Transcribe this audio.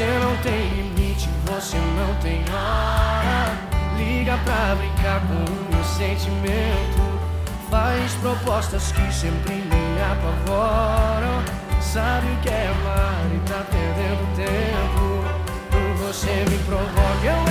Você não tem limite, você não tem hora. Liga pra brincar com o meu sentimento. Faz propostas que sempre me apavoram. Sabe o que é amar e tá perdendo tempo. Você me provoca, eu